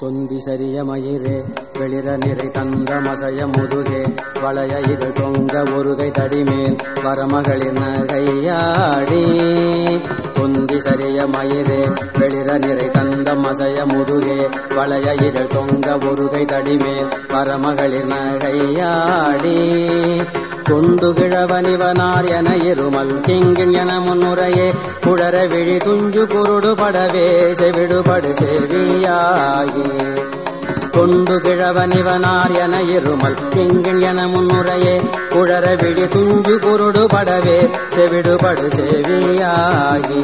தொந்தி சரிய மயிரே வெளிர நிறை தந்த மசய முதுகே வளைய இதழ் தொங்க ஒருகை தடிமேல் வரமகளின் நகையாடி. தொந்தி சரிய மயிரே வெளிர நிறை தந்த மசய முதுகே வளைய இதழ் தொங்க ஒருகை தடிமேல் வரமகளின் நகையாடி. கொண்டுகிழவனிவனார் என இருமல் கிங்கின் என முன்னுரையே குழற விழி துஞ்சு குருடு படவே செவிடுபடு செவியாகி கொண்டு கிழவனிவனார் என இருமல் கிங்கின் என முன்னுரையே குழற விழி துஞ்சு குருடு படவே செவிடுபடு செவியாகி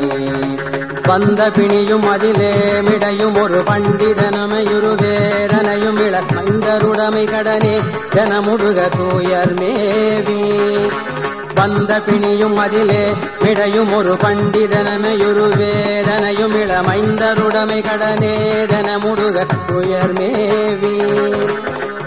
வந்த பிணியும் அதிலே மிடையும் ஒரு பண்டிதனமையுருவே மைந்தருடமை கடனே ஜனமுடுக தூயர் மேவி. வந்த பிணியும் அதிலே மிடையும் ஒரு பண்டிதனமையுரு வேதனையும் இளமைந்தருடமை கடனேதன முருக துயர் மேவி.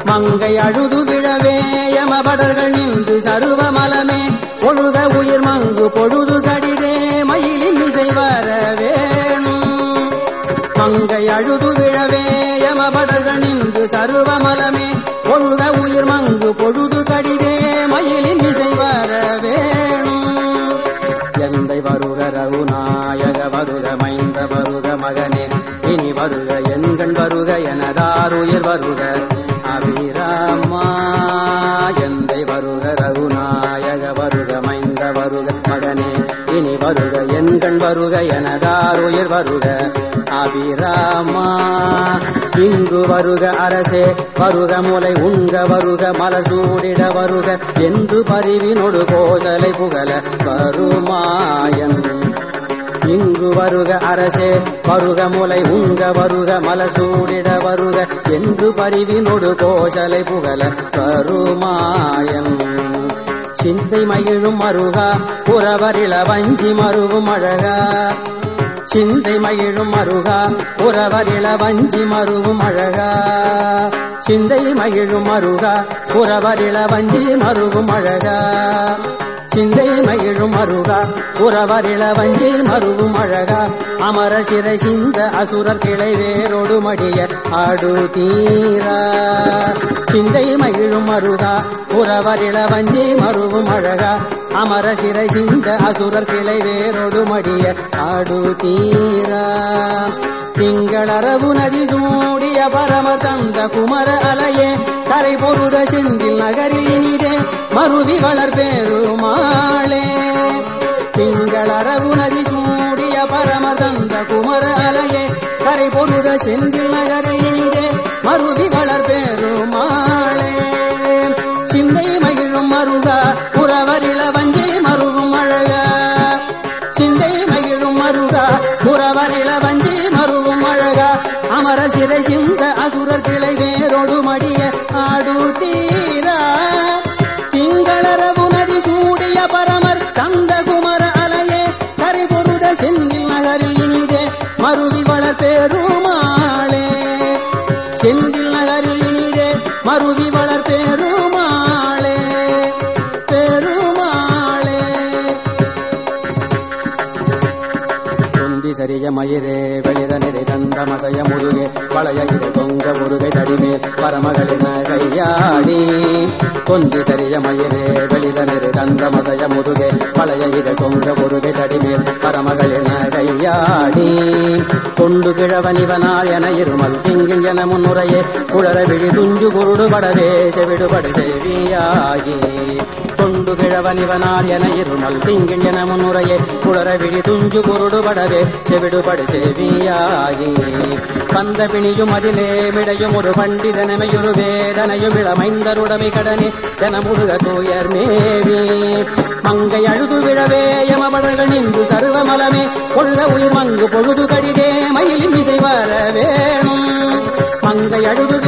மங்கை அழுது விழவே யமபடர்கள் நின்று சருவ மலமே. பொழுத உயிர் மங்கு பொழுது கடிதே மயிலின் இசை வர வேணும். மங்கை அழுது விழவே யமபடர்கள் சர்வமலமே சருவ பொழுத உயிர் மங்கு பொழுது கடிதே மயிலின் இசை வர வேணும். எந்தை வருக ரகுநாயக வருக மைந்த வருக மகனே இனி வருக எண்கண் வருக எனதார் உயிர் வருக. வருக எனதார் உயிர் வருக. அபிராமா இங்கு வருக அரசே வருக முலை உங்க வருக மலசூடிட வருக. என்று பரிவினொடு கோசலை புகழ வருமாயன் இங்கு வருக அரசே வருக முலை உங்க வருக மலசூடிட வருக. என்று பரிவினொடு கோசலை புகழ வருமாயன் சிந்தை மகிழும் மருகா புறவரிள வஞ்சி மருவும் அழகா. சிந்தை மகிழும் மருகா புறவரிள வஞ்சி மருவும் அழகா. சிந்தை மகிழும் மருகா புறவரிள வஞ்சி மருவும் அழகா. சிந்தை மயிழும் அருகா உறவரிள வஞ்சி மருவும் அழகா. அமர சிறை சிந்த அசுரர் கிளை வேரோடு மடிய ஆடு தீரா. சிந்தை மயிழும் அருகா உறவரிள வஞ்சி மருவும் அழகா. அமர சிறை சிந்த அசுரர் கிளை வேரோடு மடிய ஆடு தீரா. திங்களரவு நதி சூடிய பரம தந்த குமர அலையே கரை பொருத செந்தில் நகரில் இனிதே மருவி வளர் பெருமாளே. திங்களரவு நதி சூடிய பரம தந்த குமர அலையே கரை பொருத செந்தில் நகரில் இனிதே மருவி வளர் அமர சிறை சிந்த அசுரர் கிளை வேரோடு மடிய ஆடு தீரா. திங்களரவு நதி சூடிய பரமர் தந்த குமர அலையே கரிபொருத சென்னில் நகரில் இனிதே மருவி வளர் பெருமாளே. செந்தில் நகரில் இனிதே மருவி வளர் பெருமாளே சரிய மயிரே வெளிர நிறை தந்த மதய முருகே வளைய இரு தொங்க முருகை தடிமே பரமகளின கையாடி. கொஞ்சி சரிய மயிரே வெளிர நிறை தந்த மதய முருகே வளைய இரு தொங்க முருகை தடிமே பரமகளின கையாடி. கொண்டு கிழவனிவனால் என இருமல் திங்கின் என முன்னுரையே குழற விழி துஞ்சு குருடு படவே செவிடுபடு செவியாகி. கொண்டு கிழவனிவனார் என இருநல் திங்கின் என முன்னுரையே. குளற விழி துஞ்சு குருடு படவே. செவிடுபடு செவியாகி பந்த பிணியும் அதிலே மிடையும் ஒரு பண்டிதனமையொரு வேதனையும் இளமைந்தருடமை கடனே. என முருக தூயர் மேவி. மங்கை அழுது விழவே யமபடர்கள் நின்று சர்வமலமே கொள்ள உயிர் மங்கு பொழுது கடிதே. மயிலின் இசை வர வேணும். மங்கை அழுது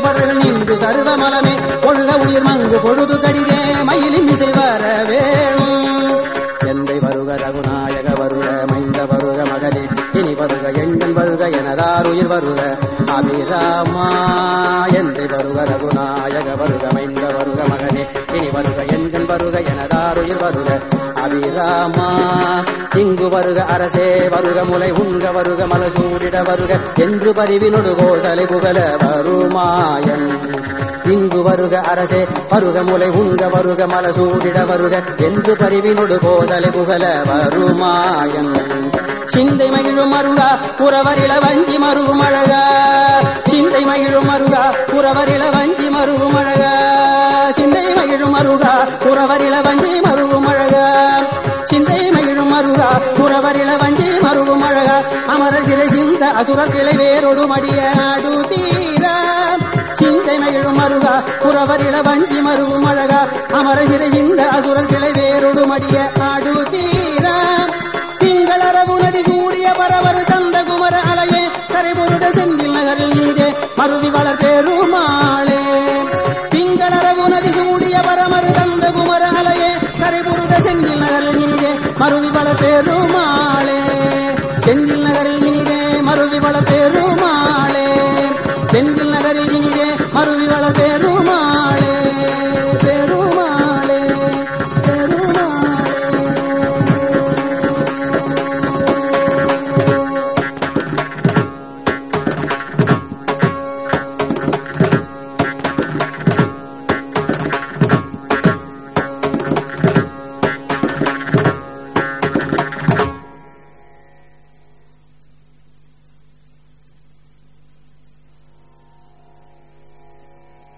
விழவே யமபடர்கள் நின்று சர்வமலமே கொள்ள உயிர் மங்கு பொழுது கடிதே மயிலின் இசை வர வேணும். எந்தை வருக ரகுநாய எனதாருயிர் வருக. அபிராமா என்று வருக. ரகுநாயக வருக. மைந்த வருக மகனே. இனி வருக எண்கள் வருக எனதாருயிர் வருக. அபிராமா இங்கு வருக. அரசே வருக. முலை உண்க வருக. மலசூரிட வருக. என்று பரிவினொடு கோசலை புகழ வருமாயன். இங்கு வருக. அரசே வருக. முலை உண்க வருக. மலசூரிட வருக. என்று பரிவினொடு கோதலை புகழ வருமாயன். சிந்தை மகிழும் அருகா புறவரில வஞ்சி மருகும் அழகா. சிந்தை மகிழும் அருகா புறவரில வஞ்சி மருகும் அழகா. சிந்தை மகிழும் அருகா புறவரில வஞ்சி மருகும் அழகா. சிந்தை மகிழும் அருகா புறவரில வஞ்சி மருகும் அழகா. அமர சிறை சிந்த அதுர கிளை வேறொடு மடிய நாடு தீரா. சிந்தை மகிழும் அருகா புறவரில வஞ்சி மருகும் அழகா. அமர சிறை சிந்த அதுர கிளை வேறொடு மடிய நாடு தீரா. திங்களரவு நடி சூரிய பரவர் தந்த குமர அலையே கரைபொருத செந்தில் நகரில் நீதே மருவி வளர் பெருமாளே. திங்களரவு நதி சூடிய பரமர் தந்த குமர அலையே கரைபொருத செந்தில் நகரில் நீதே மருவி வளர் பெருமாளே. செந்தில்